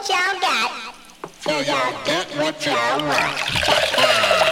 What y'all got till y'all get what y'all want.